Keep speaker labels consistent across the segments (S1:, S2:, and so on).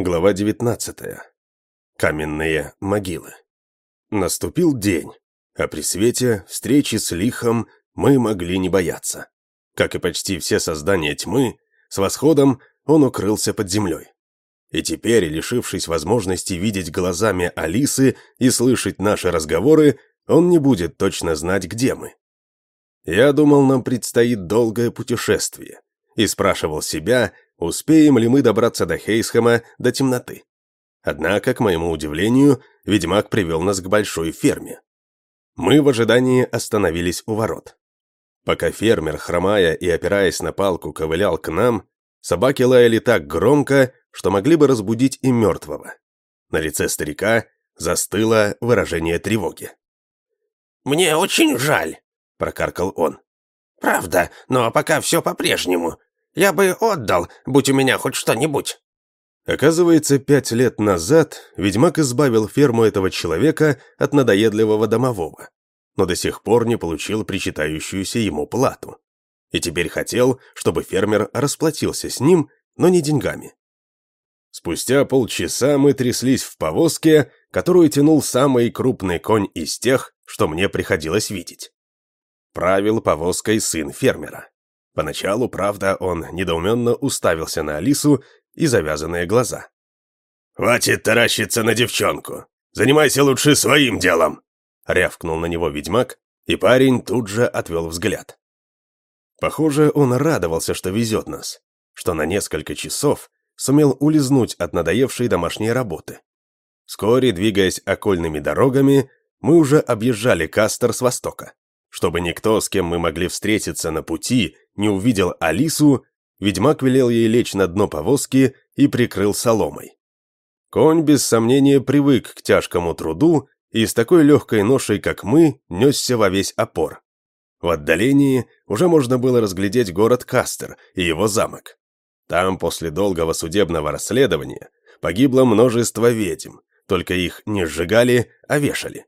S1: Глава 19. Каменные могилы. Наступил день, а при свете встречи с лихом мы могли не бояться. Как и почти все создания тьмы, с восходом он укрылся под землей. И теперь, лишившись возможности видеть глазами Алисы и слышать наши разговоры, он не будет точно знать, где мы. Я думал, нам предстоит долгое путешествие, и спрашивал себя, успеем ли мы добраться до Хейсхэма до темноты. Однако, к моему удивлению, ведьмак привел нас к большой ферме. Мы в ожидании остановились у ворот. Пока фермер, хромая и опираясь на палку, ковылял к нам, собаки лаяли так громко, что могли бы разбудить и мертвого. На лице старика застыло выражение тревоги.
S2: «Мне очень жаль», —
S1: прокаркал он.
S2: «Правда, но пока все по-прежнему. Я бы отдал, будь у меня хоть что-нибудь».
S1: Оказывается, пять лет назад ведьмак избавил ферму этого человека от надоедливого домового, но до сих пор не получил причитающуюся ему плату. И теперь хотел, чтобы фермер расплатился с ним, но не деньгами. Спустя полчаса мы тряслись в повозке, которую тянул самый крупный конь из тех, что мне приходилось видеть. Правил повозкой сын фермера. Поначалу, правда, он недоуменно уставился на Алису и завязанные глаза.
S3: «Хватит таращиться на девчонку! Занимайся лучше своим делом!»
S1: рявкнул на него ведьмак, и парень тут же отвел взгляд. Похоже, он радовался, что везет нас, что на несколько часов сумел улизнуть от надоевшей домашней работы. Вскоре, двигаясь окольными дорогами, мы уже объезжали Кастер с востока. Чтобы никто, с кем мы могли встретиться на пути, не увидел Алису, ведьмак велел ей лечь на дно повозки и прикрыл соломой. Конь, без сомнения, привык к тяжкому труду и с такой легкой ношей, как мы, несся во весь опор. В отдалении уже можно было разглядеть город Кастер и его замок. Там, после долгого судебного расследования, погибло множество ведьм, только их не сжигали, а вешали.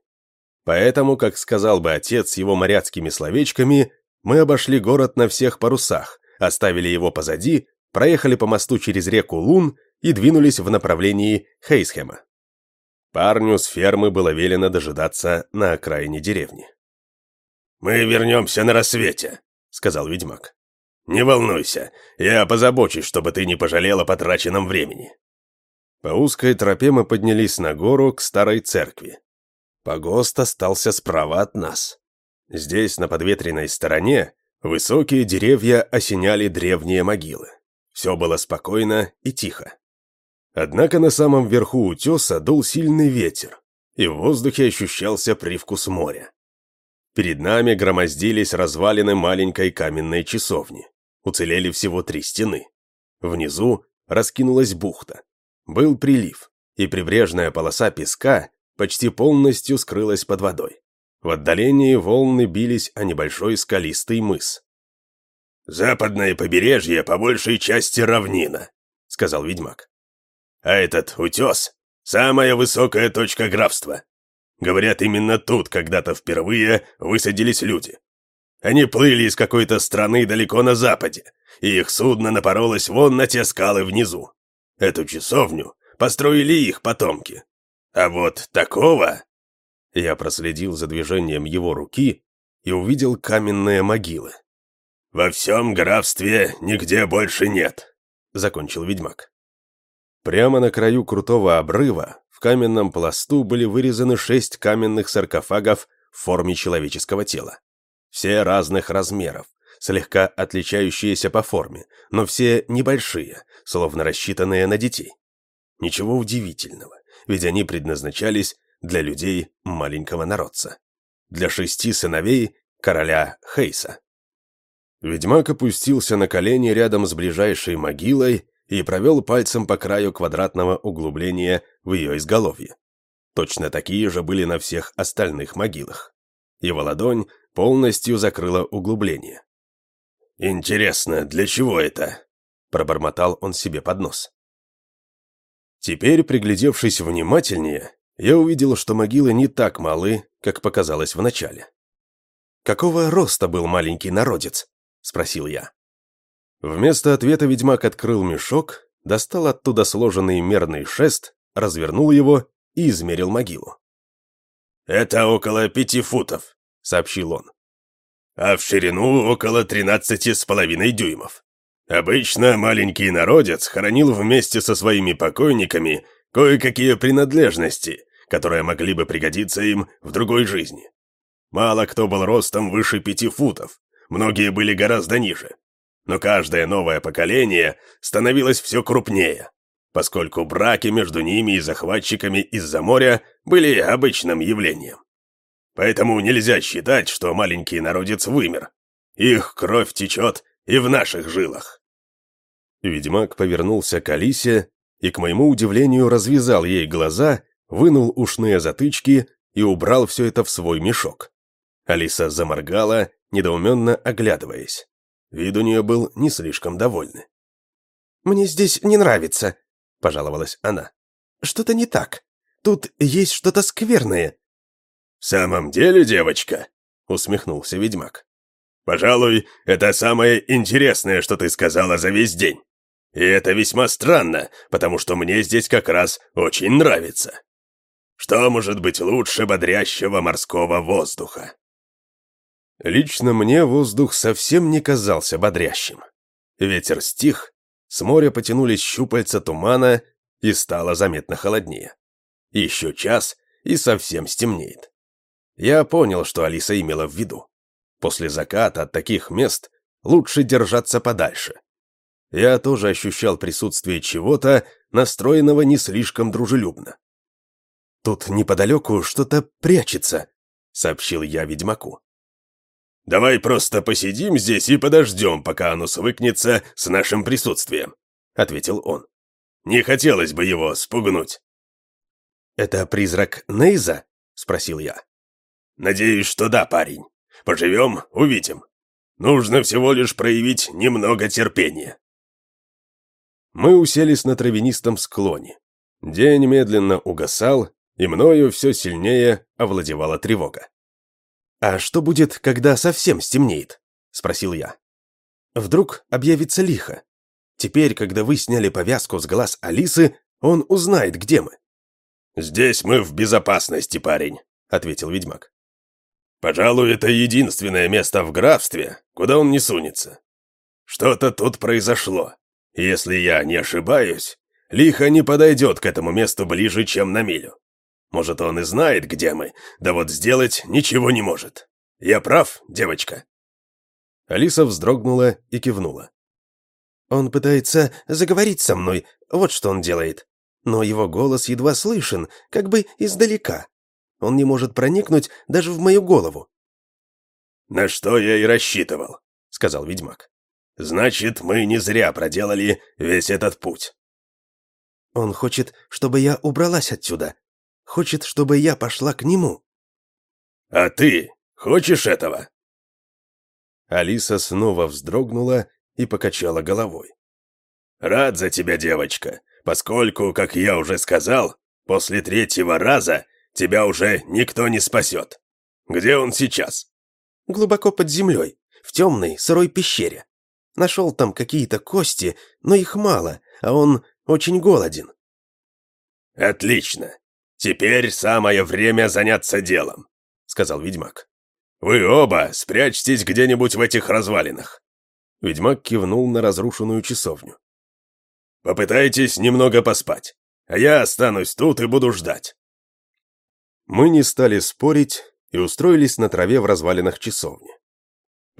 S1: Поэтому, как сказал бы отец его моряцкими словечками, мы обошли город на всех парусах, оставили его позади, проехали по мосту через реку Лун и двинулись в направлении Хейсхема. Парню с фермы было велено дожидаться на окраине деревни.
S3: «Мы вернемся на рассвете», — сказал ведьмак. «Не волнуйся, я позабочусь, чтобы ты не пожалел о потраченном времени».
S1: По узкой тропе мы поднялись на гору к старой церкви. Погост остался справа от нас. Здесь, на подветренной стороне, высокие деревья осеняли древние могилы. Все было спокойно и тихо. Однако на самом верху утеса дул сильный ветер, и в воздухе ощущался привкус моря. Перед нами громоздились развалины маленькой каменной часовни. Уцелели всего три стены. Внизу раскинулась бухта. Был прилив, и прибрежная полоса песка почти полностью скрылась под водой. В отдалении волны бились о небольшой скалистый мыс.
S3: «Западное побережье по большей части равнина», — сказал ведьмак. «А этот утес — самая высокая точка графства. Говорят, именно тут когда-то впервые высадились люди. Они плыли из какой-то страны далеко на западе, и их судно напоролось вон на те скалы внизу. Эту часовню построили их потомки. А вот такого
S1: я проследил за движением его руки и увидел каменные могилы.
S3: «Во всем графстве нигде больше нет», — закончил ведьмак.
S1: Прямо на краю крутого обрыва в каменном пласту были вырезаны шесть каменных саркофагов в форме человеческого тела. Все разных размеров, слегка отличающиеся по форме, но все небольшие, словно рассчитанные на детей. Ничего удивительного, ведь они предназначались для людей маленького народца. Для шести сыновей короля Хейса. Ведьмак опустился на колени рядом с ближайшей могилой и провел пальцем по краю квадратного углубления в ее изголовье. Точно такие же были на всех остальных могилах. Его ладонь полностью закрыла углубление.
S3: «Интересно, для чего это?» – пробормотал он себе под нос.
S1: Теперь, приглядевшись внимательнее, я увидел, что могилы не так малы, как показалось вначале. «Какого роста был маленький народец?» – спросил я. Вместо ответа ведьмак открыл мешок достал оттуда сложенный мерный шест, развернул его и измерил могилу.
S3: «Это около пяти футов», — сообщил он. «А в ширину около тринадцати с половиной дюймов. Обычно маленький народец хоронил вместе со своими покойниками кое-какие принадлежности, которые могли бы пригодиться им в другой жизни. Мало кто был ростом выше пяти футов, многие были гораздо ниже. Но каждое новое поколение становилось все крупнее, поскольку браки между ними и захватчиками из-за моря были обычным явлением. Поэтому нельзя считать, что маленький народец вымер. Их кровь течет и в наших жилах.
S1: Ведьмак повернулся к Алисе и, к моему удивлению, развязал ей глаза, вынул ушные затычки и убрал все это в свой мешок. Алиса заморгала, недоуменно оглядываясь. Вид у нее был не слишком довольный.
S2: «Мне здесь не нравится», — пожаловалась она. «Что-то не так. Тут есть что-то скверное».
S3: «В самом деле, девочка?» — усмехнулся ведьмак. «Пожалуй, это самое интересное, что ты сказала за весь день. И это весьма странно, потому что мне здесь как раз очень нравится. Что может быть лучше бодрящего морского воздуха?»
S1: Лично мне воздух совсем не казался бодрящим. Ветер стих, с моря потянулись щупальца тумана, и стало заметно холоднее. Еще час, и совсем стемнеет. Я понял, что Алиса имела в виду. После заката от таких мест лучше держаться подальше. Я тоже ощущал присутствие чего-то, настроенного не слишком дружелюбно. «Тут неподалеку что-то прячется», — сообщил я ведьмаку.
S3: Давай просто посидим здесь и подождем, пока оно свыкнется с нашим присутствием», — ответил он. «Не хотелось бы его спугнуть».
S1: «Это призрак Нейза?» — спросил я.
S3: «Надеюсь, что да, парень. Поживем, увидим. Нужно всего лишь проявить немного терпения».
S1: Мы уселись на травянистом склоне. День медленно угасал, и мною все сильнее овладевала тревога. «А что будет, когда совсем стемнеет?» — спросил я. «Вдруг объявится лихо. Теперь, когда вы сняли повязку с глаз Алисы, он узнает, где мы».
S3: «Здесь мы в безопасности, парень», — ответил ведьмак. «Пожалуй, это единственное место в графстве, куда он не сунется. Что-то тут произошло. Если я не ошибаюсь, лихо не подойдет к этому месту ближе, чем на милю. Может, он и знает, где мы, да вот сделать ничего не может. Я прав, девочка?»
S1: Алиса вздрогнула и кивнула.
S2: «Он пытается заговорить со мной, вот что он делает. Но его голос едва слышен, как бы издалека. Он не может проникнуть даже в мою голову».
S3: «На что я и рассчитывал», — сказал ведьмак. «Значит, мы не зря проделали весь этот путь».
S2: «Он хочет, чтобы я убралась отсюда», Хочет, чтобы я пошла к нему».
S3: «А ты хочешь этого?»
S1: Алиса снова вздрогнула и покачала головой.
S3: «Рад за тебя, девочка, поскольку, как я уже сказал, после третьего раза тебя уже никто не спасет. Где он сейчас?»
S2: «Глубоко под землей, в темной, сырой пещере. Нашел там какие-то кости, но их мало, а он очень голоден».
S3: «Отлично. «Теперь самое время заняться делом», — сказал ведьмак. «Вы оба спрячьтесь где-нибудь в этих развалинах».
S1: Ведьмак кивнул на разрушенную часовню.
S3: «Попытайтесь немного поспать, а я останусь тут и буду ждать».
S1: Мы не стали спорить и устроились на траве в развалинах часовни.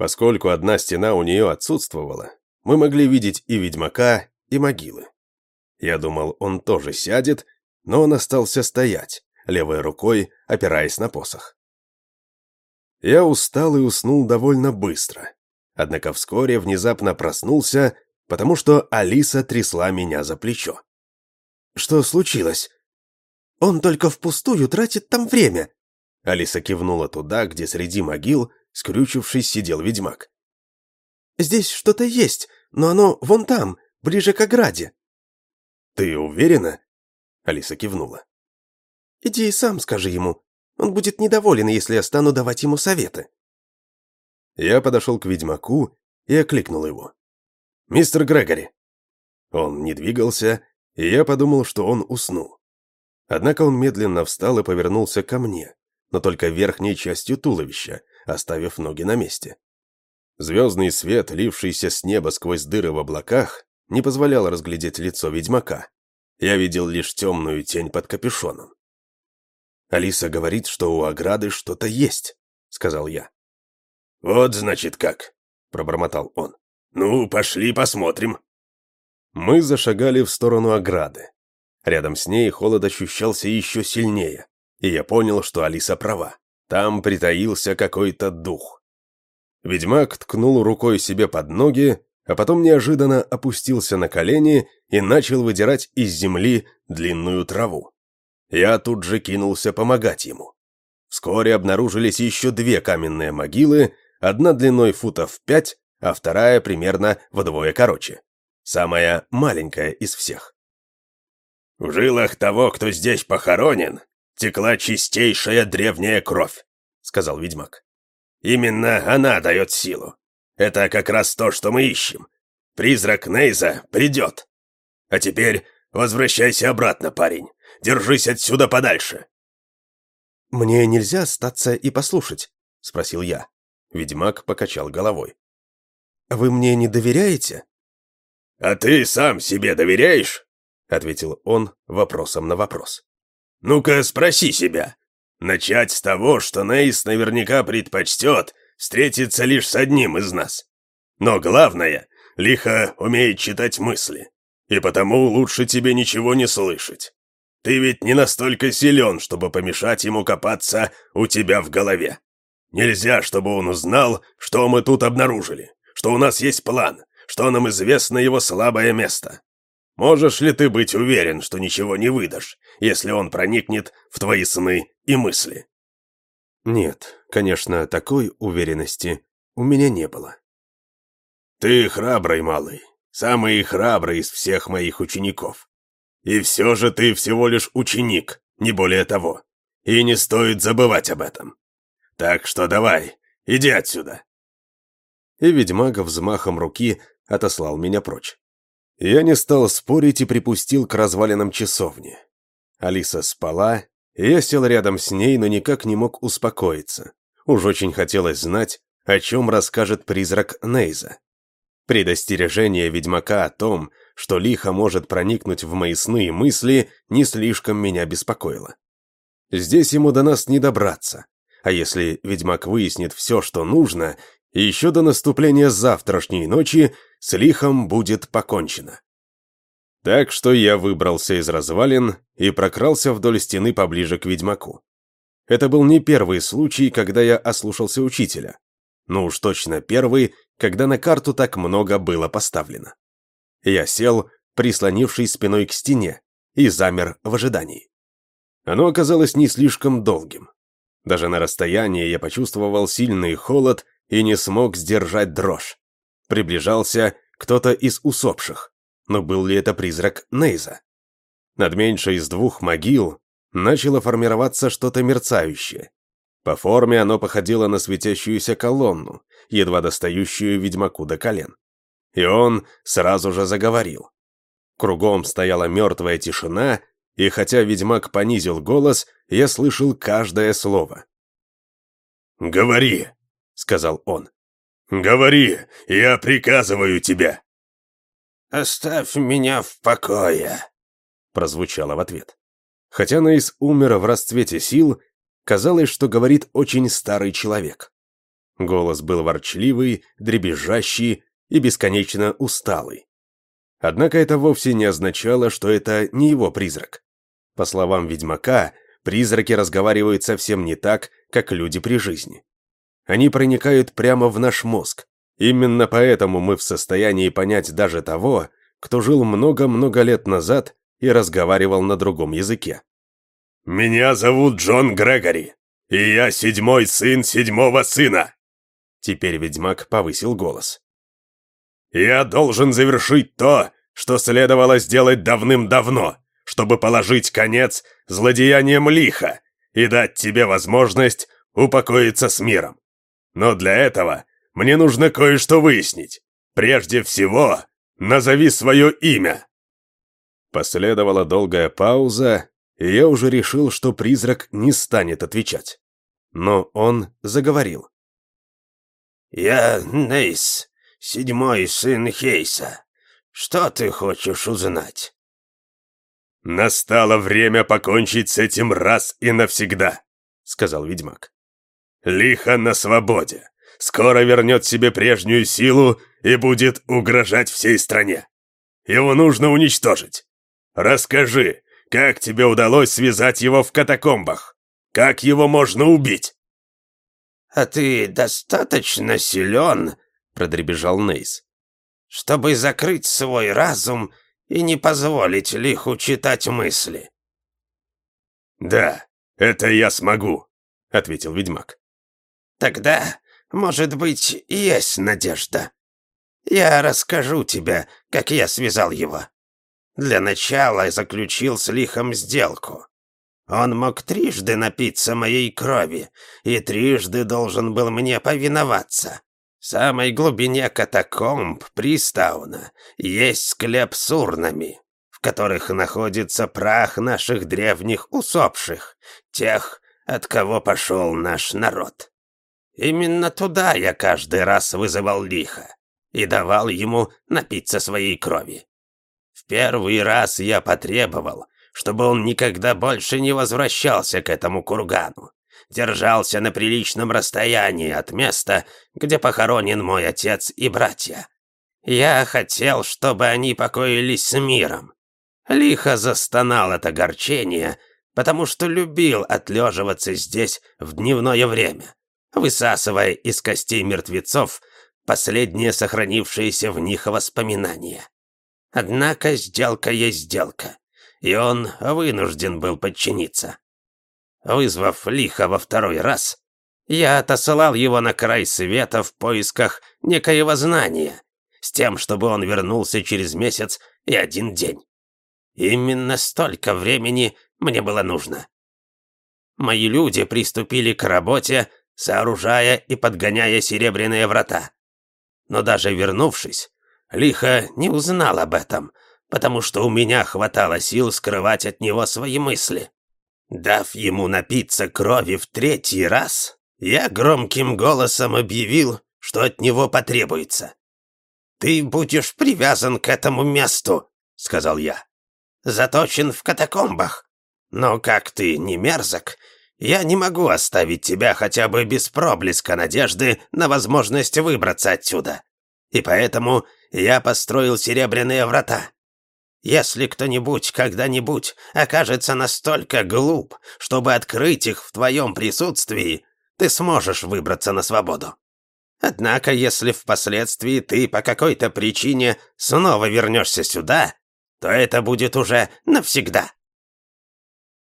S1: Поскольку одна стена у нее отсутствовала, мы могли видеть и ведьмака, и могилы. Я думал, он тоже сядет но он остался стоять, левой рукой опираясь на посох. Я устал и уснул довольно быстро. Однако вскоре внезапно проснулся, потому что Алиса трясла меня за плечо.
S2: «Что случилось?» «Он только впустую тратит там время»,
S1: Алиса кивнула туда, где среди могил, скрючившись, сидел ведьмак.
S2: «Здесь что-то есть, но оно вон там, ближе к ограде».
S1: «Ты уверена?» Алиса кивнула.
S2: «Иди и сам скажи ему. Он будет недоволен, если я стану давать ему советы».
S1: Я подошел к ведьмаку и окликнул его. «Мистер Грегори». Он не двигался, и я подумал, что он уснул. Однако он медленно встал и повернулся ко мне, но только верхней частью туловища, оставив ноги на месте. Звездный свет, лившийся с неба сквозь дыры в облаках, не позволял разглядеть лицо ведьмака. Я видел лишь темную тень под капюшоном. «Алиса говорит, что у ограды что-то есть», — сказал я.
S3: «Вот, значит, как», — пробормотал он. «Ну, пошли посмотрим».
S1: Мы зашагали в сторону ограды. Рядом с ней холод ощущался еще сильнее, и я понял, что Алиса права. Там притаился какой-то дух. Ведьмак ткнул рукой себе под ноги, а потом неожиданно опустился на колени и начал выдирать из земли длинную траву. Я тут же кинулся помогать ему. Вскоре обнаружились еще две каменные могилы, одна длиной футов пять, а вторая примерно вдвое короче. Самая маленькая из всех.
S3: В жилах того, кто здесь похоронен, текла чистейшая древняя кровь», — сказал ведьмак. «Именно она дает силу. Это как раз то, что мы ищем. Призрак Нейза придет. А теперь возвращайся обратно, парень. Держись отсюда подальше».
S1: «Мне нельзя остаться и послушать?» — спросил я. Ведьмак покачал головой. «Вы мне не доверяете?»
S3: «А ты сам себе доверяешь?»
S1: ответил он вопросом на вопрос.
S3: «Ну-ка, спроси себя. Начать с того, что Нейс наверняка предпочтет встретиться лишь с одним из нас. Но главное, лихо умеет читать мысли, и потому лучше тебе ничего не слышать. Ты ведь не настолько силен, чтобы помешать ему копаться у тебя в голове. Нельзя, чтобы он узнал, что мы тут обнаружили, что у нас есть план, что нам известно его слабое место. Можешь ли ты быть уверен, что ничего не выдашь, если он проникнет в твои сны и мысли?»
S1: «Нет, конечно, такой уверенности у меня не было».
S3: «Ты храбрый, малый, самый храбрый из всех моих учеников. И все же ты всего лишь ученик, не более того. И не стоит забывать об этом. Так что давай, иди отсюда».
S1: И ведьмак взмахом руки отослал меня прочь. Я не стал спорить и припустил к развалинам часовни. Алиса спала, я сел рядом с ней, но никак не мог успокоиться. Уж очень хотелось знать, о чем расскажет призрак Нейза. Предостережение ведьмака о том, что лихо может проникнуть в мои сны и мысли, не слишком меня беспокоило. Здесь ему до нас не добраться, а если ведьмак выяснит все, что нужно, еще до наступления завтрашней ночи с лихом будет покончено. Так что я выбрался из развалин и прокрался вдоль стены поближе к ведьмаку. Это был не первый случай, когда я ослушался учителя. Но уж точно первый, когда на карту так много было поставлено. Я сел, прислонившись спиной к стене, и замер в ожидании. Оно оказалось не слишком долгим. Даже на расстоянии я почувствовал сильный холод и не смог сдержать дрожь. Приближался кто-то из усопших, но был ли это призрак Нейза? Над меньшей из двух могил начало формироваться что-то мерцающее. По форме оно походило на светящуюся колонну, едва достающую ведьмаку до колен. И он сразу же заговорил. Кругом стояла мертвая тишина, и хотя ведьмак понизил голос, я слышал каждое слово.
S3: «Говори!» — сказал он. «Говори, я приказываю тебе!»
S2: «Оставь меня в покое!»
S1: — прозвучало в ответ. Хотя Нейс умер в расцвете сил, казалось, что говорит очень старый человек. Голос был ворчливый, дребезжащий и бесконечно усталый. Однако это вовсе не означало, что это не его призрак. По словам ведьмака, призраки разговаривают совсем не так, как люди при жизни. Они проникают прямо в наш мозг. Именно поэтому мы в состоянии понять даже того, кто жил много-много лет назад и разговаривал на другом языке.
S3: «Меня зовут Джон Грегори, и я седьмой сын седьмого сына!»
S1: Теперь ведьмак повысил голос.
S3: «Я должен завершить то, что следовало сделать давным-давно, чтобы положить конец злодеяниям лиха и дать тебе возможность упокоиться с миром. Но для этого мне нужно кое-что выяснить. Прежде всего, назови свое имя!»
S1: Последовала долгая пауза, и я уже решил, что призрак не станет отвечать. Но он заговорил.
S2: «Я Нейс, седьмой сын Хейса. Что ты хочешь узнать?»
S3: «Настало время покончить с этим раз и навсегда», — сказал ведьмак. «Лихо на свободе. Скоро вернет себе прежнюю силу и будет угрожать всей стране. Его нужно уничтожить. Расскажи, как тебе удалось связать его в катакомбах? Как его можно убить?»
S2: «А ты достаточно силен», — продребежал Нейс, «чтобы закрыть свой разум и не позволить лиху читать мысли».
S3: «Да, это я смогу», — ответил ведьмак.
S2: «Тогда, может быть, есть надежда. Я расскажу тебе, как я связал его. Для начала заключил с лихом сделку. Он мог трижды напиться моей крови и трижды должен был мне повиноваться. В самой глубине катакомб Пристауна есть склеп с урнами, в которых находится прах наших древних усопших, тех, от кого пошел наш народ. Именно туда я каждый раз вызывал лихо и давал ему напиться своей крови. В первый раз я потребовал, чтобы он никогда больше не возвращался к этому кургану, держался на приличном расстоянии от места, где похоронен мой отец и братья. Я хотел, чтобы они покоились с миром. Лихо застонал от огорчения, потому что любил отлеживаться здесь в дневное время, высасывая из костей мертвецов последние сохранившиеся в них воспоминания. Однако сделка есть сделка и он вынужден был подчиниться. Вызвав лихо во второй раз, я отосылал его на край света в поисках некоего знания, с тем, чтобы он вернулся через месяц и один день. Именно столько времени мне было нужно. Мои люди приступили к работе, сооружая и подгоняя серебряные врата. Но даже вернувшись, Лихо не узнал об этом, потому что у меня хватало сил скрывать от него свои мысли. Дав ему напиться крови в третий раз, я громким голосом объявил, что от него потребуется. «Ты будешь привязан к этому месту», — сказал я. «Заточен в катакомбах. Но как ты не мерзок, я не могу оставить тебя хотя бы без проблеска надежды на возможность выбраться отсюда. И поэтому я построил серебряные врата. Если кто-нибудь когда-нибудь окажется настолько глуп, чтобы открыть их в твоем присутствии, ты сможешь выбраться на свободу. Однако, если впоследствии ты по какой-то причине снова вернешься сюда, то это будет уже навсегда.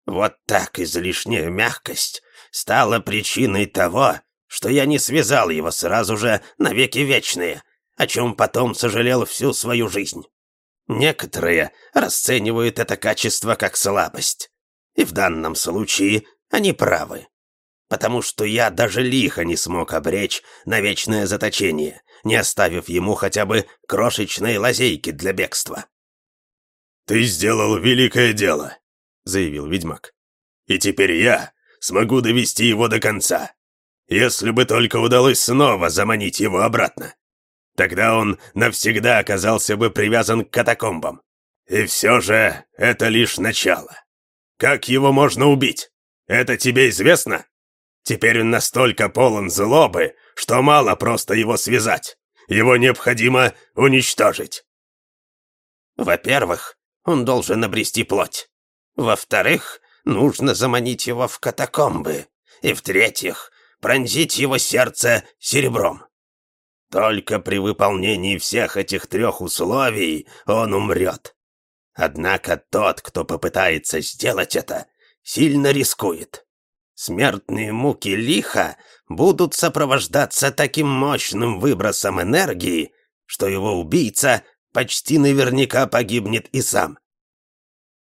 S2: Вот так излишняя мягкость стала причиной того, что я не связал его сразу же навеки вечные, о чем потом сожалел всю свою жизнь. Некоторые расценивают это качество как слабость. И в данном случае они правы. Потому что я даже лихо не смог обречь на вечное заточение, не оставив ему хотя бы крошечной лазейки для бегства.
S3: «Ты сделал великое дело», — заявил ведьмак. «И теперь я смогу довести его до конца. Если бы только удалось снова заманить его обратно. Тогда он навсегда оказался бы привязан к катакомбам. И все же это лишь начало. Как его можно убить? Это тебе известно? Теперь он настолько полон злобы, что мало просто его связать. Его необходимо уничтожить.
S2: Во-первых, он должен обрести плоть. Во-вторых, нужно заманить его в катакомбы. И в-третьих, пронзить его сердце серебром. Только при выполнении всех этих трех условий он умрет. Однако тот, кто попытается сделать это, сильно рискует. Смертные муки лиха будут сопровождаться таким мощным выбросом энергии, что его убийца почти наверняка погибнет и сам.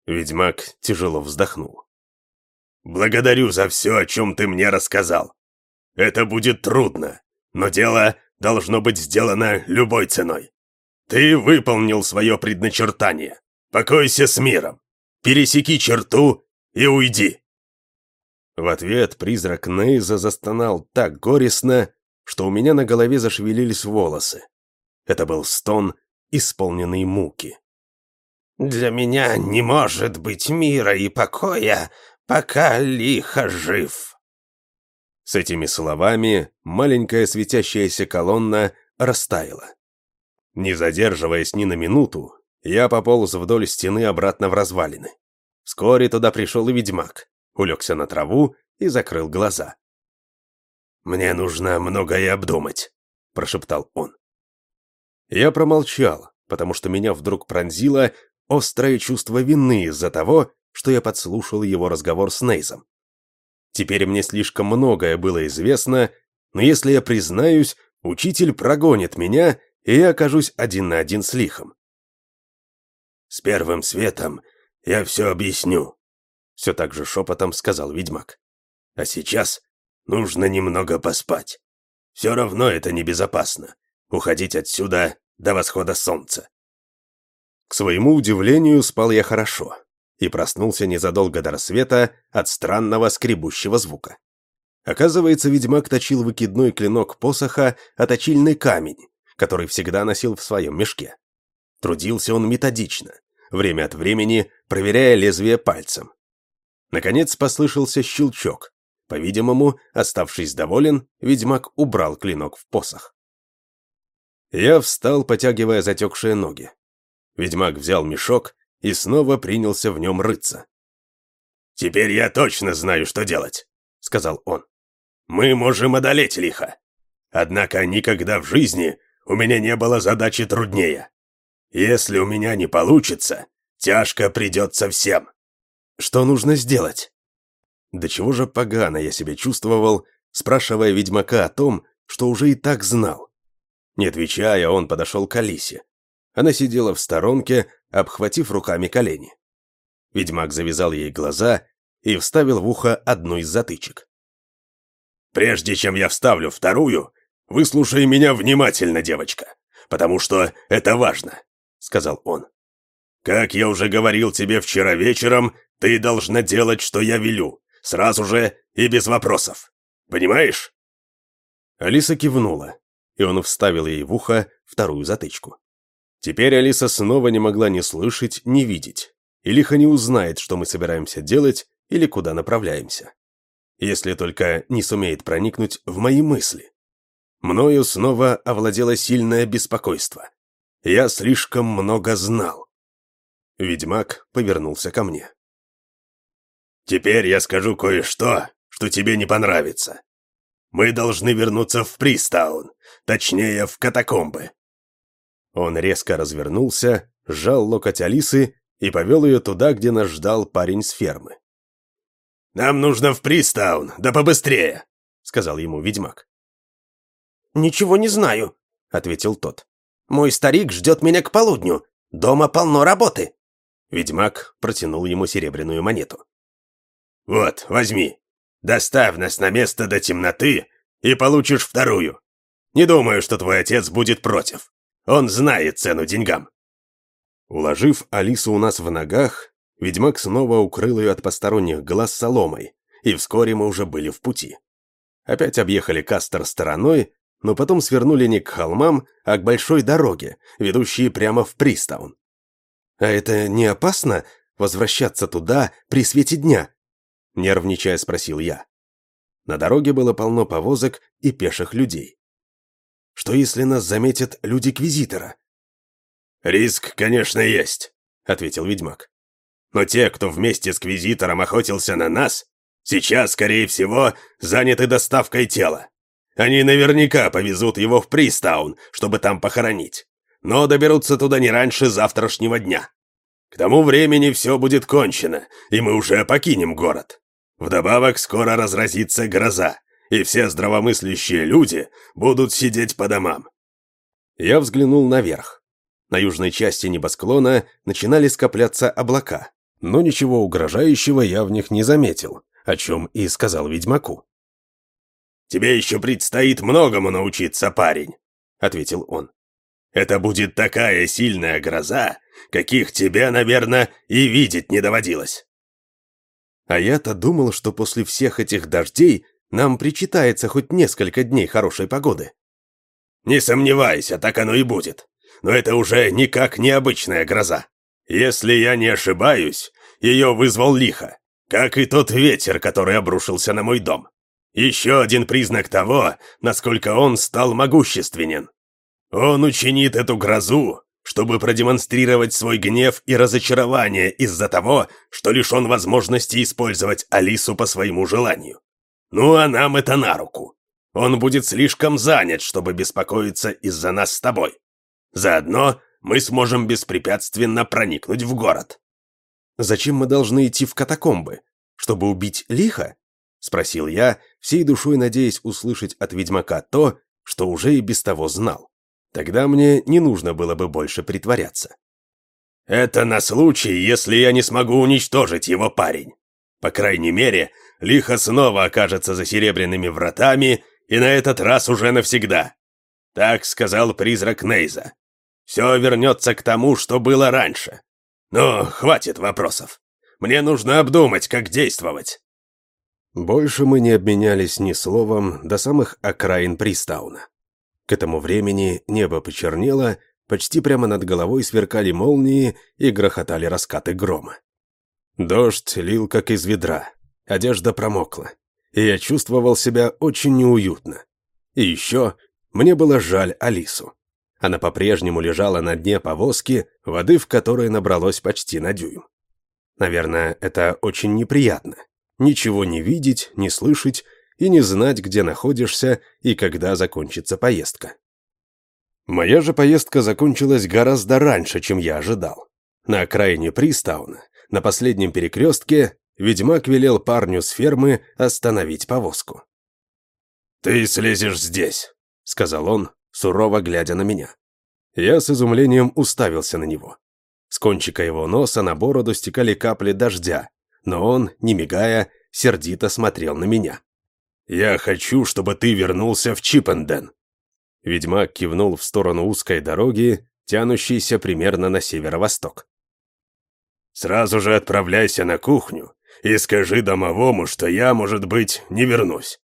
S1: Ведьмак тяжело вздохнул.
S3: «Благодарю за все, о чем ты мне рассказал. Это будет трудно, но дело должно быть сделано любой ценой. Ты выполнил свое предначертание. Покойся с миром. Пересеки черту и уйди.
S1: В ответ призрак Нейза застонал так горестно, что у меня на голове зашевелились волосы. Это был стон, исполненный муки.
S2: «Для меня не может быть мира и покоя, пока лихо жив».
S1: С этими словами маленькая светящаяся колонна растаяла. Не задерживаясь ни на минуту, я пополз вдоль стены обратно в развалины. Вскоре туда пришел и ведьмак, улегся на траву и закрыл глаза.
S3: «Мне нужно многое обдумать», — прошептал он.
S1: Я промолчал, потому что меня вдруг пронзило острое чувство вины из-за того, что я подслушал его разговор с Нейзом. Теперь мне слишком многое было известно, но если я признаюсь, учитель прогонит меня, и я окажусь один на один с лихом.
S3: «С первым светом я все объясню», — все так же шепотом сказал ведьмак. «А сейчас нужно немного поспать. Все равно это небезопасно. Уходить отсюда до восхода солнца».
S1: К своему удивлению, спал я хорошо и проснулся незадолго до рассвета от странного скребущего звука. Оказывается, ведьмак точил выкидной клинок посоха о точильный камень, который всегда носил в своем мешке. Трудился он методично, время от времени проверяя лезвие пальцем. Наконец послышался щелчок. По-видимому, оставшись доволен, ведьмак убрал клинок в посох. Я встал, потягивая затекшие ноги. Ведьмак взял мешок и снова принялся в нем рыться.
S3: «Теперь я точно знаю, что делать», — сказал он. «Мы можем одолеть лихо. Однако никогда в жизни у меня не было задачи труднее. Если у меня не получится, тяжко придется всем.
S1: Что нужно сделать? До чего же погано я себя чувствовал, спрашивая ведьмака о том, что уже и так знал. Не отвечая, он подошел к Алисе. Она сидела в сторонке, обхватив руками колени. Ведьмак завязал ей глаза и вставил в ухо одну из затычек.
S3: «Прежде чем я вставлю вторую, выслушай меня внимательно, девочка, потому что это важно сказал он. «Как я уже говорил тебе вчера вечером, ты должна делать, что я велю, сразу же и без вопросов. Понимаешь?»
S1: Алиса кивнула, и он вставил ей в ухо вторую затычку. Теперь Алиса снова не могла ни слышать, ни видеть, и лихо не узнает, что мы собираемся делать или куда направляемся. Если только не сумеет проникнуть в мои мысли. Мною снова овладело сильное беспокойство. Я слишком много знал. Ведьмак повернулся ко мне.
S3: «Теперь я скажу кое-что, что тебе не понравится. Мы должны вернуться в Пристаун, точнее, в катакомбы».
S1: Он резко развернулся, сжал локоть Алисы и повел ее туда, где нас ждал парень с фермы.
S3: «Нам нужно в Пристаун, да побыстрее», — сказал ему ведьмак.
S2: «Ничего не знаю», — ответил тот. Мой старик ждет меня к полудню. Дома полно работы».
S1: Ведьмак протянул ему серебряную монету.
S3: «Вот, возьми. Доставь нас на место до темноты и получишь вторую. Не думаю, что твой отец будет против. Он знает цену деньгам».
S1: Уложив Алису у нас в ногах, ведьмак снова укрыл ее от посторонних глаз соломой, и вскоре мы уже были в пути. Опять объехали Кастер стороной но потом свернули не к холмам, а к большой дороге, ведущей прямо в Пристаун. «А это не опасно возвращаться туда при свете дня?» Нервничая спросил я. На дороге было полно повозок и пеших людей. «Что если нас заметят люди-квизитора?»
S3: «Риск, конечно, есть», — ответил ведьмак. «Но те, кто вместе с квизитором охотился на нас, сейчас, скорее всего, заняты доставкой тела. Они наверняка повезут его в Пристаун, чтобы там похоронить. Но доберутся туда не раньше завтрашнего дня. К тому времени все будет кончено, и мы уже покинем город. Вдобавок скоро разразится гроза, и все здравомыслящие люди будут сидеть по домам.
S1: Я взглянул наверх. На южной части небосклона начинали скопляться облака, но ничего угрожающего я в них не заметил, о чем и сказал ведьмаку.
S3: «Тебе еще предстоит многому научиться, парень», — ответил он. Это будет такая сильная гроза, каких тебе, наверное, и видеть не доводилось.
S1: А я-то думал, что после всех этих дождей нам причитается хоть несколько дней хорошей погоды.
S3: Не сомневайся, так оно и будет. Но это уже никак не обычная гроза. Если я не ошибаюсь, ее вызвал лихо, как и тот ветер, который обрушился на мой дом. Еще один признак того, насколько он стал могущественен. Он учинит эту грозу, чтобы продемонстрировать свой гнев и разочарование из-за того, что лишен возможности использовать Алису по своему желанию. Ну а нам это на руку. Он будет слишком занят, чтобы беспокоиться из-за нас с тобой. Заодно мы сможем беспрепятственно проникнуть в город.
S1: Зачем мы должны идти в катакомбы? Чтобы убить лихо? Спросил я, всей душой надеясь услышать от ведьмака то, что уже и без того знал. Тогда мне не нужно было бы больше притворяться.
S3: «Это на случай, если я не смогу уничтожить его парень. По крайней мере, лихо снова окажется за серебряными вратами, и на этот раз уже навсегда. Так сказал призрак Нейза. Все вернется к тому, что было раньше. Но хватит вопросов. Мне нужно обдумать, как действовать».
S1: Больше мы не обменялись ни словом до самых окраин Пристауна. К этому времени небо почернело, почти прямо над головой сверкали молнии и грохотали раскаты грома. Дождь лил как из ведра, одежда промокла, и я чувствовал себя очень неуютно. И еще мне было жаль Алису. Она по-прежнему лежала на дне повозки, воды в которой набралось почти на дюйм. Наверное, это очень неприятно. Ничего не видеть, не слышать и не знать, где находишься и когда закончится поездка. Моя же поездка закончилась гораздо раньше, чем я ожидал. На окраине Пристауна, на последнем перекрестке, ведьмак велел парню с фермы остановить повозку.
S3: «Ты слезешь здесь», — сказал он, сурово глядя на меня.
S1: Я с изумлением уставился на него. С кончика его носа на бороду стекали капли дождя, но он, не мигая, сердито смотрел на меня.
S3: «Я хочу, чтобы ты вернулся в Чипенден».
S1: Ведьмак кивнул в сторону узкой дороги, тянущейся примерно на северо-восток.
S3: «Сразу же отправляйся на кухню и скажи домовому, что я, может быть, не вернусь.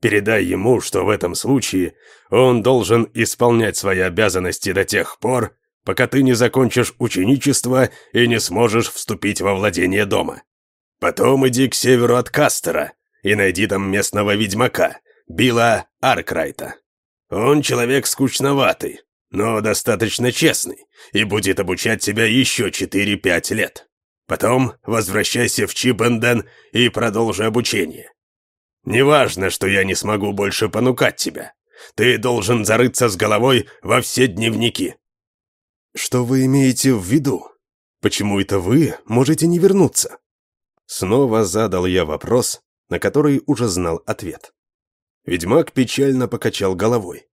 S3: Передай ему, что в этом случае он должен исполнять свои обязанности до тех пор, пока ты не закончишь ученичество и не сможешь вступить во владение дома. Потом иди к северу от Кастера, и найди там местного ведьмака, Билла Аркрайта. Он человек скучноватый, но достаточно честный, и будет обучать тебя еще 4-5 лет. Потом возвращайся в Чипенден и продолжи обучение. Неважно, что я не смогу больше понукать тебя. Ты должен зарыться с головой во все дневники».
S1: «Что вы имеете в виду? Почему это вы можете не вернуться?» Снова задал я вопрос, на который уже знал ответ. Ведьмак печально покачал головой.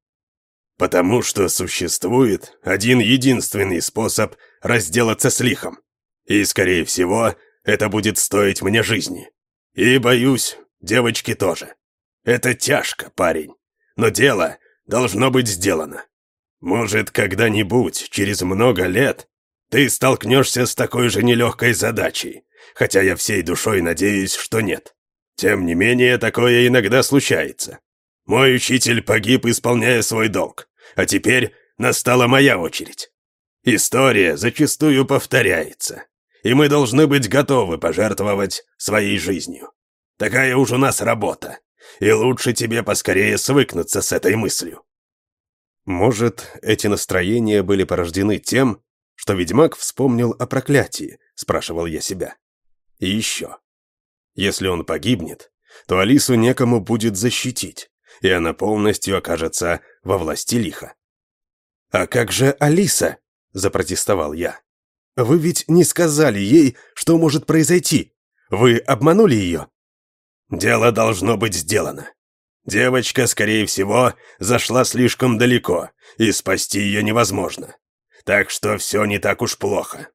S3: «Потому что существует один единственный способ разделаться с лихом. И, скорее всего, это будет стоить мне жизни. И, боюсь, девочки тоже. Это тяжко, парень. Но дело должно быть сделано. Может, когда-нибудь, через много лет, ты столкнешься с такой же нелегкой задачей, хотя я всей душой надеюсь, что нет. Тем не менее, такое иногда случается. Мой учитель погиб, исполняя свой долг, а теперь настала моя очередь. История зачастую повторяется, и мы должны быть готовы пожертвовать своей жизнью. Такая уж у нас работа, и лучше тебе поскорее свыкнуться с этой мыслью.
S1: Может, эти настроения были порождены тем, что ведьмак вспомнил о проклятии, спрашивал я себя. И еще. Если он погибнет, то Алису некому будет защитить, и она полностью окажется во власти лиха. «А как же Алиса?» – запротестовал я. «Вы ведь не сказали ей, что может произойти. Вы обманули ее?»
S3: «Дело должно быть сделано. Девочка, скорее всего, зашла слишком далеко, и спасти ее невозможно. Так что все не так уж плохо.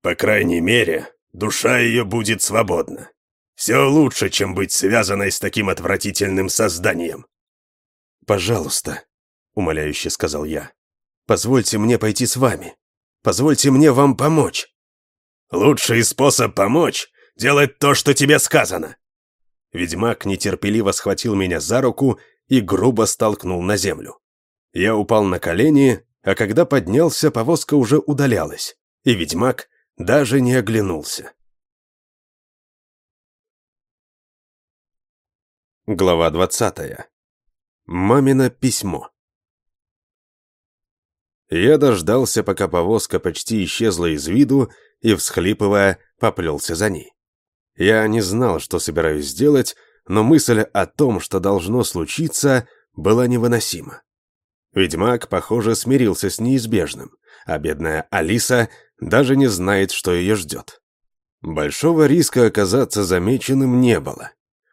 S3: По крайней мере, душа ее будет свободна. Все лучше, чем быть связанной с таким отвратительным созданием.
S1: «Пожалуйста», — умоляюще сказал я. Позвольте мне пойти с вами. Позвольте мне вам помочь».
S3: «Лучший способ помочь — делать то, что тебе сказано».
S1: Ведьмак нетерпеливо схватил меня за руку и грубо столкнул на землю. Я упал на колени, а когда поднялся, повозка уже удалялась, и ведьмак даже не оглянулся. Глава двадцатая. Мамино письмо. Я дождался, пока повозка почти исчезла из виду, и, всхлипывая, поплелся за ней. Я не знал, что собираюсь сделать, но мысль о том, что должно случиться, была невыносима. Ведьмак, похоже, смирился с неизбежным, а бедная Алиса даже не знает, что ее ждет. Большого риска оказаться замеченным не было.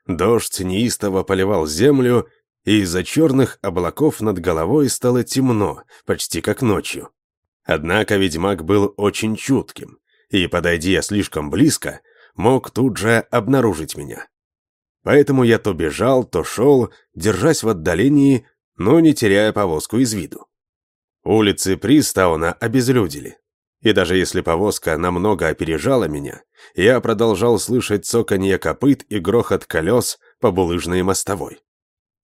S1: Дождь неистово поливал землю, и из-за черных облаков над головой стало темно, почти как ночью. Однако ведьмак был очень чутким, и, подойдя я слишком близко, мог тут же обнаружить меня. Поэтому я то бежал, то шел, держась в отдалении, но не теряя повозку из виду. Улицы Пристауна обезлюдили, и даже если повозка намного опережала меня, я продолжал слышать цоканье копыт и грохот колес по булыжной мостовой.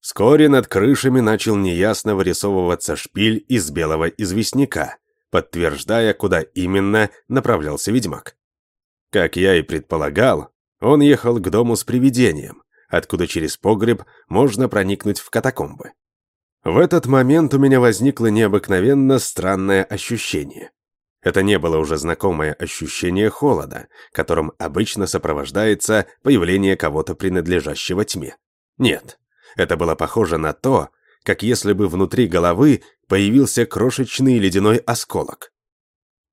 S1: Вскоре над крышами начал неясно вырисовываться шпиль из белого известняка, подтверждая, куда именно направлялся ведьмак. Как я и предполагал, он ехал к дому с привидением, откуда через погреб можно проникнуть в катакомбы. В этот момент у меня возникло необыкновенно странное ощущение. Это не было уже знакомое ощущение холода, которым обычно сопровождается появление кого-то принадлежащего тьме. Нет, это было похоже на то, как если бы внутри головы появился крошечный ледяной осколок.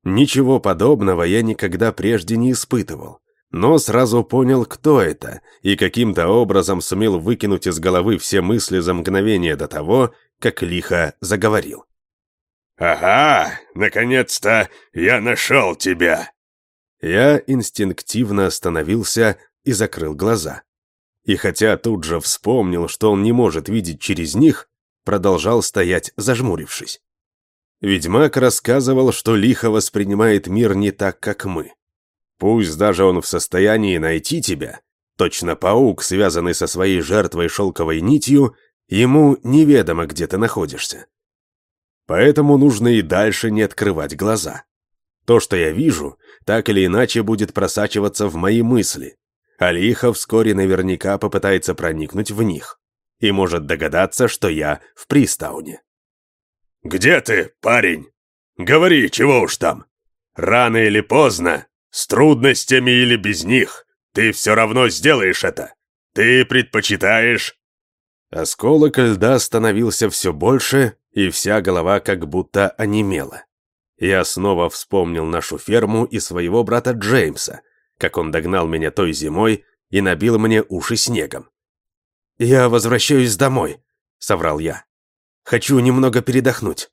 S1: Ничего подобного я никогда прежде не испытывал, но сразу понял, кто это, и каким-то образом сумел выкинуть из головы все мысли за мгновение до того, как лихо заговорил.
S3: «Ага, наконец-то я нашел тебя!»
S1: Я инстинктивно остановился и закрыл глаза. И хотя тут же вспомнил, что он не может видеть через них, продолжал стоять, зажмурившись. Ведьмак рассказывал, что лихо воспринимает мир не так, как мы. Пусть даже он в состоянии найти тебя, точно паук, связанный со своей жертвой шелковой нитью, ему неведомо, где ты находишься. Поэтому нужно и дальше не открывать глаза. То, что я вижу, так или иначе будет просачиваться в мои мысли. Алиха вскоре наверняка попытается проникнуть в них и может догадаться, что я в Пристауне.
S3: «Где ты, парень? Говори, чего уж там. Рано или поздно, с трудностями или без них, ты все равно сделаешь это. Ты предпочитаешь...»
S1: Осколок льда становился все больше, и вся голова как будто онемела. Я снова вспомнил нашу ферму и своего брата Джеймса, как он догнал меня той зимой и набил мне уши снегом. «Я возвращаюсь домой», — соврал я. «Хочу немного передохнуть».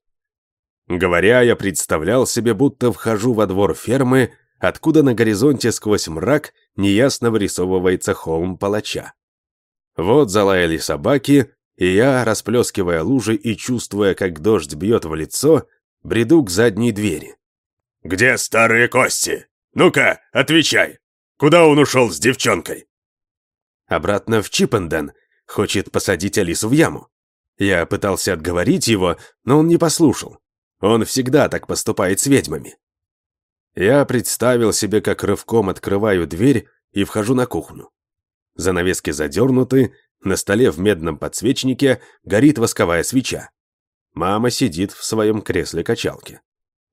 S1: Говоря, я представлял себе, будто вхожу во двор фермы, откуда на горизонте сквозь мрак неясно вырисовывается холм палача. Вот залаяли собаки, и я, расплескивая лужи и чувствуя, как дождь бьет в лицо, бреду к задней двери.
S3: «Где старые кости? Ну-ка, отвечай! Куда он ушел с девчонкой?»
S1: «Обратно в Чиппенден. Хочет посадить Алису в яму. Я пытался отговорить его, но он не послушал. Он всегда так поступает с ведьмами». Я представил себе, как рывком открываю дверь и вхожу на кухню. Занавески задернуты, на столе в медном подсвечнике горит восковая свеча. Мама сидит в своем кресле-качалке.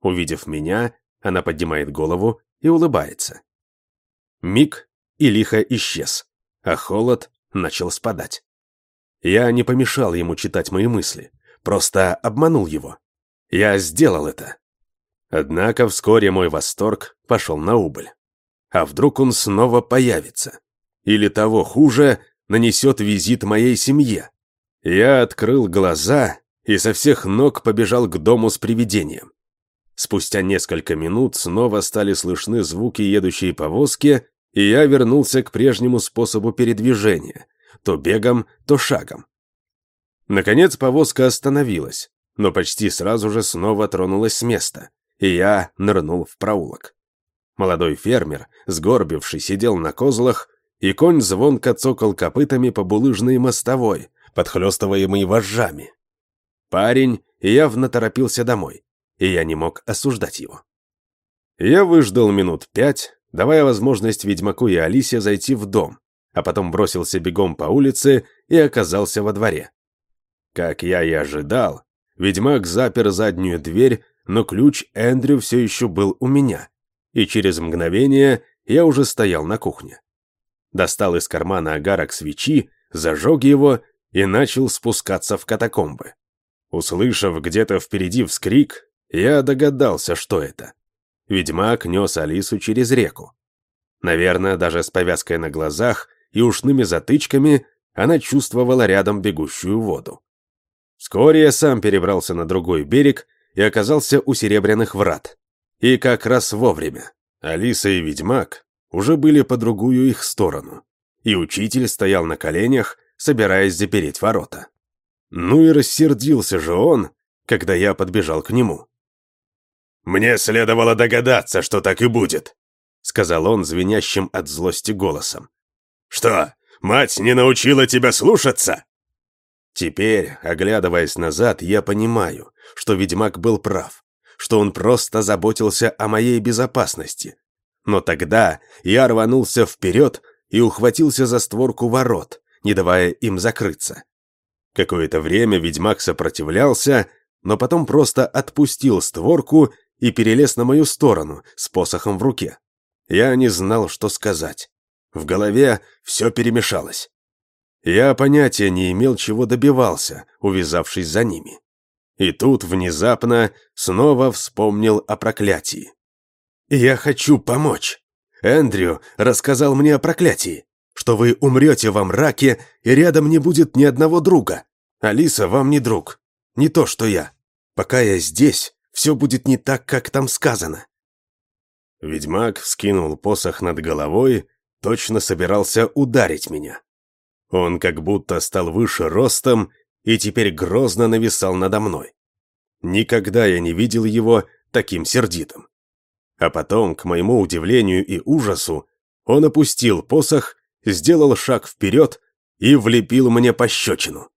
S1: Увидев меня, она поднимает голову и улыбается. Миг и лихо исчез, а холод начал спадать. Я не помешал ему читать мои мысли, просто обманул его. Я сделал это. Однако вскоре мой восторг пошел на убыль. А вдруг он снова появится? Или того хуже, нанесет визит моей семье. Я открыл глаза и со всех ног побежал к дому с привидением. Спустя несколько минут снова стали слышны звуки едущей повозки, и я вернулся к прежнему способу передвижения, то бегом, то шагом. Наконец повозка остановилась, но почти сразу же снова тронулась с места, и я нырнул в проулок. Молодой фермер, сгорбивший, сидел на козлах, и конь звонко цокал копытами по булыжной мостовой, подхлёстываемый вожжами. Парень явно торопился домой, и я не мог осуждать его. Я выждал минут пять, давая возможность Ведьмаку и Алисе зайти в дом, а потом бросился бегом по улице и оказался во дворе. Как я и ожидал, Ведьмак запер заднюю дверь, но ключ Эндрю все еще был у меня, и через мгновение я уже стоял на кухне. Достал из кармана агарок свечи, зажег его и начал спускаться в катакомбы. Услышав где-то впереди вскрик, я догадался, что это. Ведьмак нес Алису через реку. Наверное, даже с повязкой на глазах и ушными затычками она чувствовала рядом бегущую воду. Вскоре я сам перебрался на другой берег и оказался у Серебряных врат. И как раз вовремя. Алиса и Ведьмак уже были по другую их сторону, и учитель стоял на коленях, собираясь запереть ворота. Ну и рассердился же он, когда я подбежал к нему.
S3: «Мне следовало догадаться, что так и будет», —
S1: сказал он звенящим от злости голосом.
S3: «Что, мать не научила тебя слушаться?»
S1: Теперь, оглядываясь назад, я понимаю, что ведьмак был прав, что он просто заботился о моей безопасности. Но тогда я рванулся вперед и ухватился за створку ворот, не давая им закрыться. Какое-то время ведьмак сопротивлялся, но потом просто отпустил створку и перелез на мою сторону с посохом в руке. Я не знал, что сказать. В голове все перемешалось. Я понятия не имел, чего добивался, увязавшись за ними. И тут внезапно снова вспомнил о проклятии. «Я хочу помочь. Эндрю рассказал мне о проклятии, что вы умрете во мраке, и рядом не будет ни одного друга. Алиса вам не друг, не то, что я. Пока я здесь, все будет не так, как там сказано». Ведьмак вскинул посох над головой, точно собирался ударить меня. Он как будто стал выше ростом и теперь грозно нависал надо мной. Никогда я не видел его таким сердитым. А потом, к моему удивлению и ужасу, он опустил посох, сделал шаг вперед и влепил мне пощечину.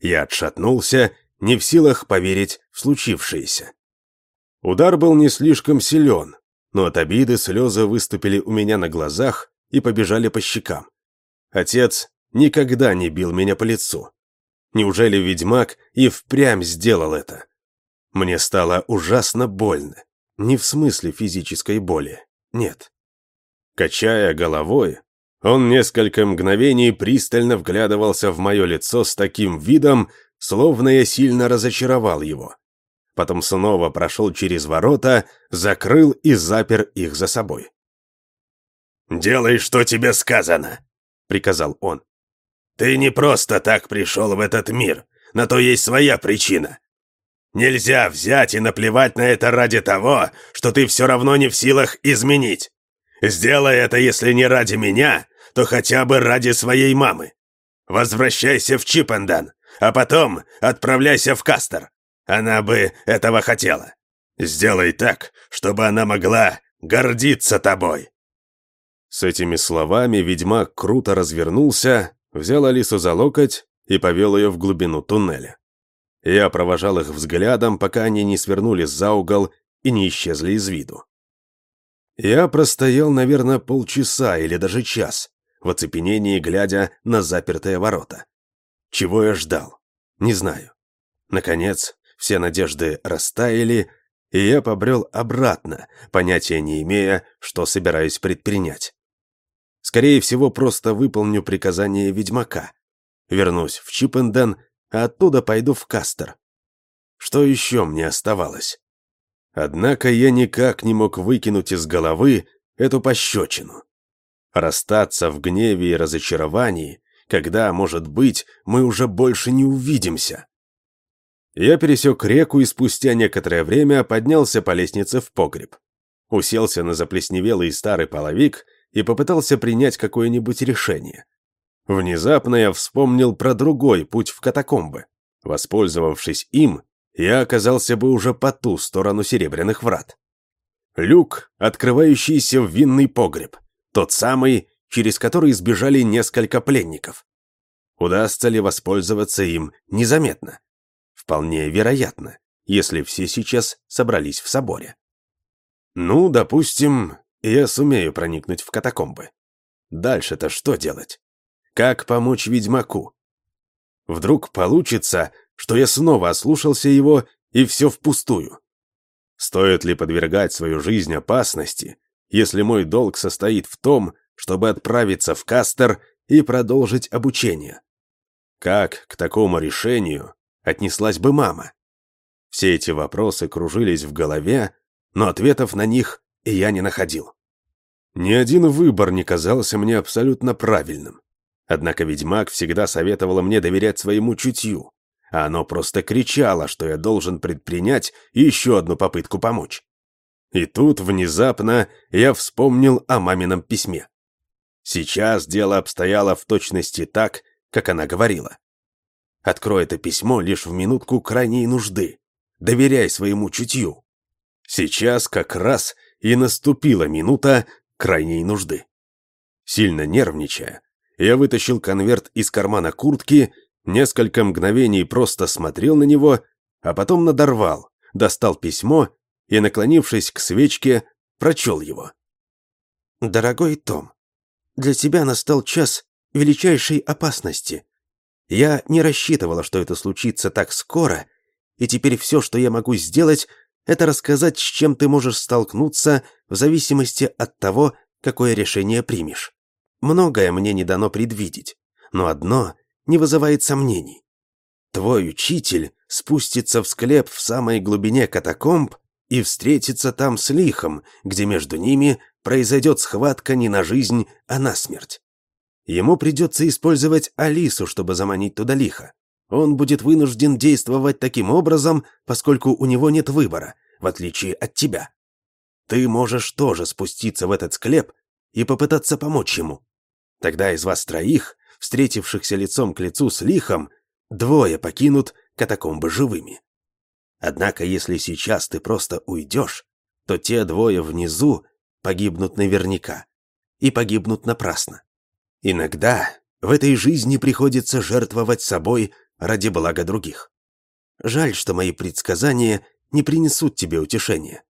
S1: Я отшатнулся, не в силах поверить в случившееся. Удар был не слишком силен, но от обиды слезы выступили у меня на глазах и побежали по щекам. Отец никогда не бил меня по лицу. Неужели ведьмак и впрямь сделал это? Мне стало ужасно больно. Не в смысле физической боли. Нет. Качая головой, он несколько мгновений пристально вглядывался в мое лицо с таким видом, словно я сильно разочаровал его. Потом снова прошел через ворота, закрыл и запер их за собой.
S3: «Делай, что тебе сказано», — приказал он. Ты не просто так пришел в этот мир, на то есть своя причина. Нельзя взять и наплевать на это ради того, что ты все равно не в силах изменить. Сделай это, если не ради меня, то хотя бы ради своей мамы. Возвращайся в Чипендан, а потом отправляйся в Кастер. Она бы этого хотела. Сделай так, чтобы она могла гордиться тобой».
S1: С этими словами ведьмак круто развернулся взял Алису за локоть и повел ее в глубину туннеля. Я провожал их взглядом, пока они не свернули за угол и не исчезли из виду. Я простоял, наверное, полчаса или даже час, в оцепенении глядя на запертые ворота. Чего я ждал? Не знаю. Наконец, все надежды растаяли, и я побрел обратно, понятия не имея, что собираюсь предпринять. Скорее всего, просто выполню приказание ведьмака. Вернусь в Чипенден, а оттуда пойду в Кастер. Что еще мне оставалось? Однако я никак не мог выкинуть из головы эту пощечину. Расстаться в гневе и разочаровании, когда, может быть, мы уже больше не увидимся. Я пересек реку и спустя некоторое время поднялся по лестнице в погреб. Уселся на заплесневелый старый половик и попытался принять какое-нибудь решение. Внезапно я вспомнил про другой путь в катакомбы. Воспользовавшись им, я оказался бы уже по ту сторону серебряных врат. Люк, открывающийся в винный погреб, тот самый, через который сбежали несколько пленников. Удастся ли воспользоваться им незаметно? Вполне вероятно, если все сейчас собрались в соборе. Ну, допустим, я сумею проникнуть в катакомбы. Дальше-то что делать? Как помочь ведьмаку? Вдруг получится, что я снова ослушался его, и все впустую. Стоит ли подвергать свою жизнь опасности, если мой долг состоит в том, чтобы отправиться в Кастер и продолжить обучение? Как к такому решению отнеслась бы мама? Все эти вопросы кружились в голове, но ответов на них я не находил. Ни один выбор не казался мне абсолютно правильным. Однако ведьмак всегда советовала мне доверять своему чутью, а оно просто кричало, что я должен предпринять еще одну попытку помочь. И тут внезапно я вспомнил о мамином письме. Сейчас дело обстояло в точности так, как она говорила. Открой это письмо лишь в минутку крайней нужды. Доверяй своему чутью. Сейчас как раз и наступила минута крайней нужды. Сильно нервничая, я вытащил конверт из кармана куртки Несколько мгновений просто смотрел на него, а потом надорвал, достал письмо и, наклонившись к свечке, прочел его. «Дорогой Том, для тебя настал час величайшей опасности. Я не рассчитывала, что это случится так скоро, и теперь все, что я могу сделать, это рассказать, с чем ты можешь столкнуться в зависимости от того, какое решение примешь. Многое мне не дано предвидеть, но одно не вызывает сомнений. Твой учитель спустится в склеп в самой глубине катакомб и встретится там с лихом, где между ними произойдет схватка не на жизнь, а на смерть. Ему придется использовать Алису, чтобы заманить туда лиха. Он будет вынужден действовать таким образом, поскольку у него нет выбора, в отличие от тебя. Ты можешь тоже спуститься в этот склеп и попытаться помочь ему. Тогда из вас троих встретившихся лицом к лицу с лихом, двое покинут катакомбы живыми. Однако, если сейчас ты просто уйдешь, то те двое внизу погибнут наверняка. И погибнут напрасно. Иногда в этой жизни приходится жертвовать собой ради блага других. Жаль, что мои предсказания не принесут тебе утешения.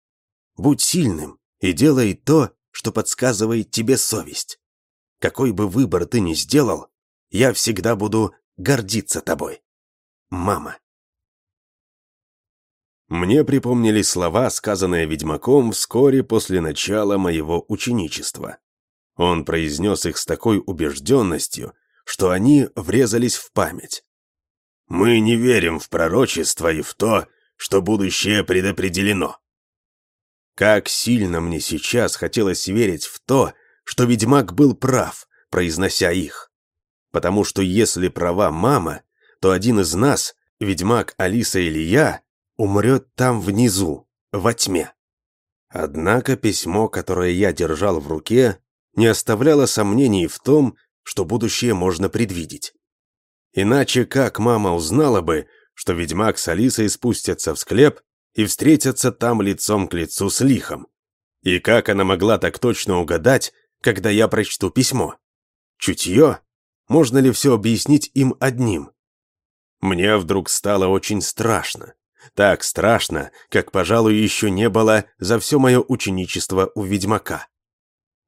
S1: Будь сильным и делай то, что подсказывает тебе совесть. Какой бы выбор ты ни сделал, я всегда буду гордиться тобой. Мама. Мне припомнили слова, сказанные ведьмаком вскоре после начала моего ученичества. Он произнес их с такой убежденностью, что они врезались в память. «Мы не верим в пророчество и в то, что будущее предопределено». Как сильно мне сейчас хотелось верить в то, что ведьмак был прав, произнося их потому что если права мама, то один из нас, ведьмак Алиса или я, умрет там внизу, во тьме. Однако письмо, которое я держал в руке, не оставляло сомнений в том, что будущее можно предвидеть. Иначе как мама узнала бы, что ведьмак с Алисой спустятся в склеп и встретятся там лицом к лицу с лихом? И как она могла так точно угадать, когда я прочту письмо? Чутье? Можно ли все объяснить им одним? Мне вдруг стало очень страшно. Так страшно, как, пожалуй, еще не было за все мое ученичество у ведьмака.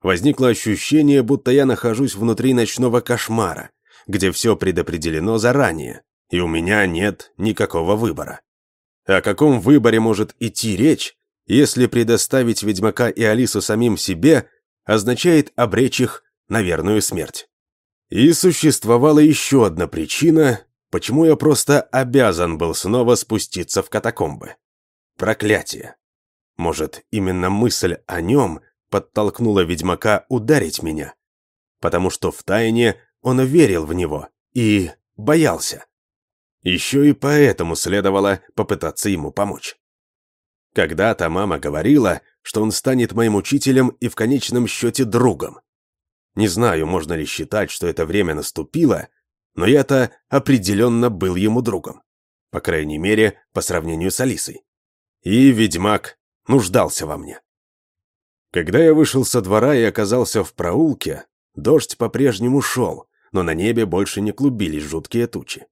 S1: Возникло ощущение, будто я нахожусь внутри ночного кошмара, где все предопределено заранее, и у меня нет никакого выбора. О каком выборе может идти речь, если предоставить ведьмака и Алису самим себе означает обречь их на верную смерть? И существовала еще одна причина, почему я просто обязан был снова спуститься в катакомбы. Проклятие. Может, именно мысль о нем подтолкнула ведьмака ударить меня? Потому что втайне он верил в него и боялся. Еще и поэтому следовало попытаться ему помочь. Когда-то мама говорила, что он станет моим учителем и в конечном счете другом. Не знаю, можно ли считать, что это время наступило, но я-то определенно был ему другом. по крайней мере, по сравнению с Алисой. И ведьмак нуждался во мне. Когда я вышел со двора и оказался в проулке, дождь по-прежнему шел, но на небе больше не клубились жуткие тучи.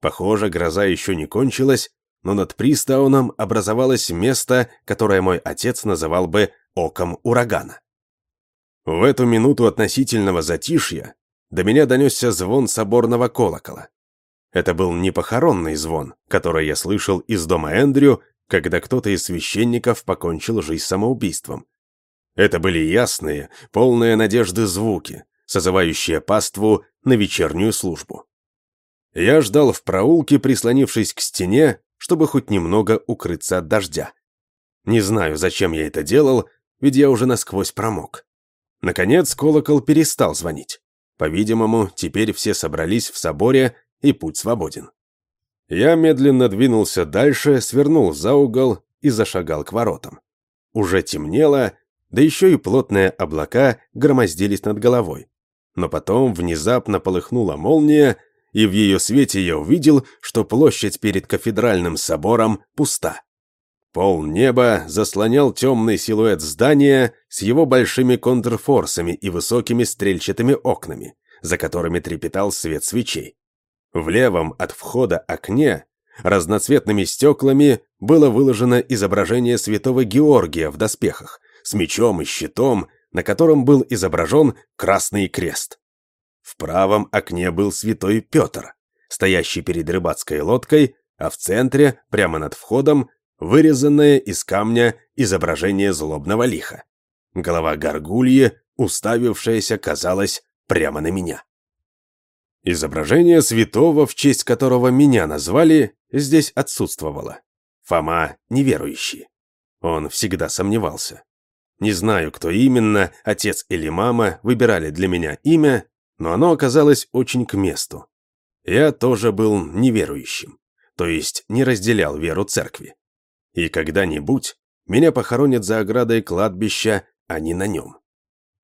S1: Похоже, гроза еще не кончилась, но над Пристауном образовалось место, которое мой отец называл бы «оком урагана». В эту минуту относительного затишья до меня донесся звон соборного колокола. Это был не похоронный звон, который я слышал из дома Эндрю, когда кто-то из священников покончил жизнь самоубийством. Это были ясные, полные надежды звуки, созывающие паству на вечернюю службу. Я ждал в проулке, прислонившись к стене, чтобы хоть немного укрыться от дождя. Не знаю, зачем я это делал, ведь я уже насквозь промок. Наконец колокол перестал звонить. По-видимому, теперь все собрались в соборе, и путь свободен. Я медленно двинулся дальше, свернул за угол и зашагал к воротам. Уже темнело, да еще и плотные облака громоздились над головой. Но потом внезапно полыхнула молния, и в ее свете я увидел, что площадь перед кафедральным собором пуста. Пол неба заслонял темный силуэт здания с его большими контрфорсами и высокими стрельчатыми окнами, за которыми трепетал свет свечей. В левом от входа окне разноцветными стеклами было выложено изображение святого Георгия в доспехах, с мечом и щитом, на котором был изображен красный крест. В правом окне был святой Петр, стоящий перед рыбацкой лодкой, а в центре, прямо над входом, вырезанное из камня изображение злобного лиха. Голова горгульи, уставившаяся, казалось, прямо на меня. Изображение святого, в честь которого меня назвали, здесь отсутствовало. Фома неверующий. Он всегда сомневался. Не знаю, кто именно, отец или мама, выбирали для меня имя, но оно оказалось очень к месту. Я тоже был неверующим, то есть не разделял веру церкви. И когда-нибудь меня похоронят за оградой кладбища, а не на нем.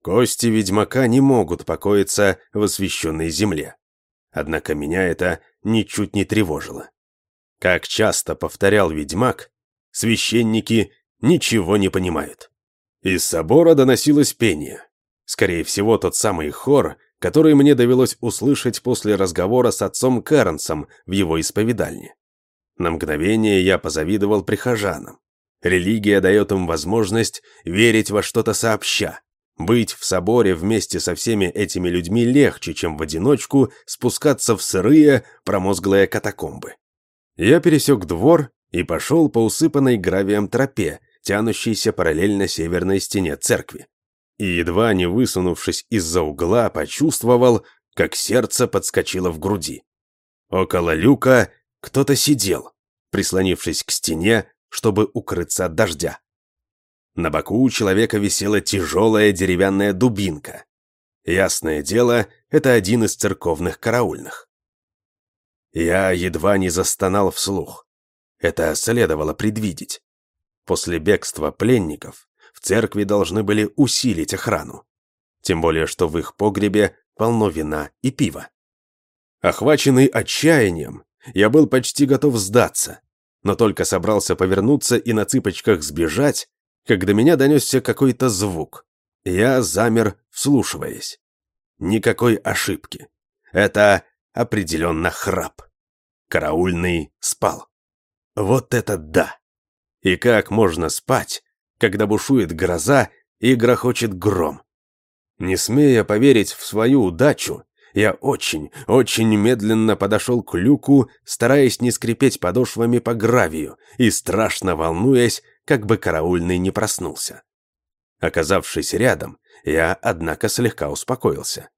S1: Кости ведьмака не могут покоиться в освященной земле. Однако меня это ничуть не тревожило. Как часто повторял ведьмак, священники ничего не понимают. Из собора доносилось пение. Скорее всего, тот самый хор, который мне довелось услышать после разговора с отцом Кэрнсом в его исповедальне. На мгновение я позавидовал прихожанам. Религия дает им возможность верить во что-то сообща. Быть в соборе вместе со всеми этими людьми легче, чем в одиночку спускаться в сырые, промозглые катакомбы. Я пересек двор и пошел по усыпанной гравием тропе, тянущейся параллельно северной стене церкви. И едва не высунувшись из-за угла, почувствовал, как сердце подскочило в груди. Около люка кто-то сидел, прислонившись к стене, чтобы укрыться от дождя. На боку у человека висела тяжелая деревянная дубинка. Ясное дело, это один из церковных караульных. Я едва не застонал вслух. Это следовало предвидеть. После бегства пленников в церкви должны были усилить охрану. Тем более, что в их погребе полно вина и пива. Охваченный отчаянием, я был почти готов сдаться, но только собрался повернуться и на цыпочках сбежать, как до меня донесся какой-то звук. Я замер, вслушиваясь. Никакой ошибки. Это определенно храп. Караульный спал. Вот это да! И как можно спать, когда бушует гроза и грохочет гром? Не смея поверить в свою удачу, я очень, очень медленно подошел к люку, стараясь не скрипеть подошвами по гравию и страшно волнуясь, как бы караульный не проснулся. Оказавшись рядом, я, однако, слегка успокоился.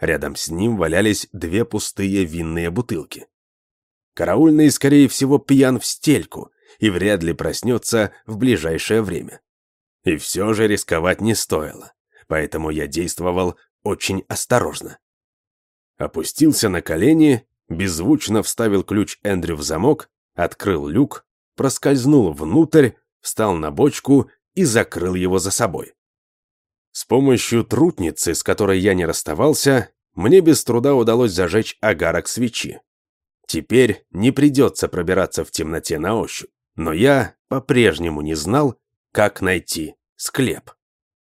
S1: Рядом с ним валялись две пустые винные бутылки. Караульный, скорее всего, пьян в стельку и вряд ли проснется в ближайшее время. И все же рисковать не стоило, поэтому я действовал очень осторожно. Опустился на колени, беззвучно вставил ключ Эндрю в замок, открыл люк, проскользнул внутрь, встал на бочку и закрыл его за собой. С помощью трутницы, с которой я не расставался, мне без труда удалось зажечь агарок свечи. Теперь не придется пробираться в темноте на ощупь, но я по-прежнему не знал, как найти склеп.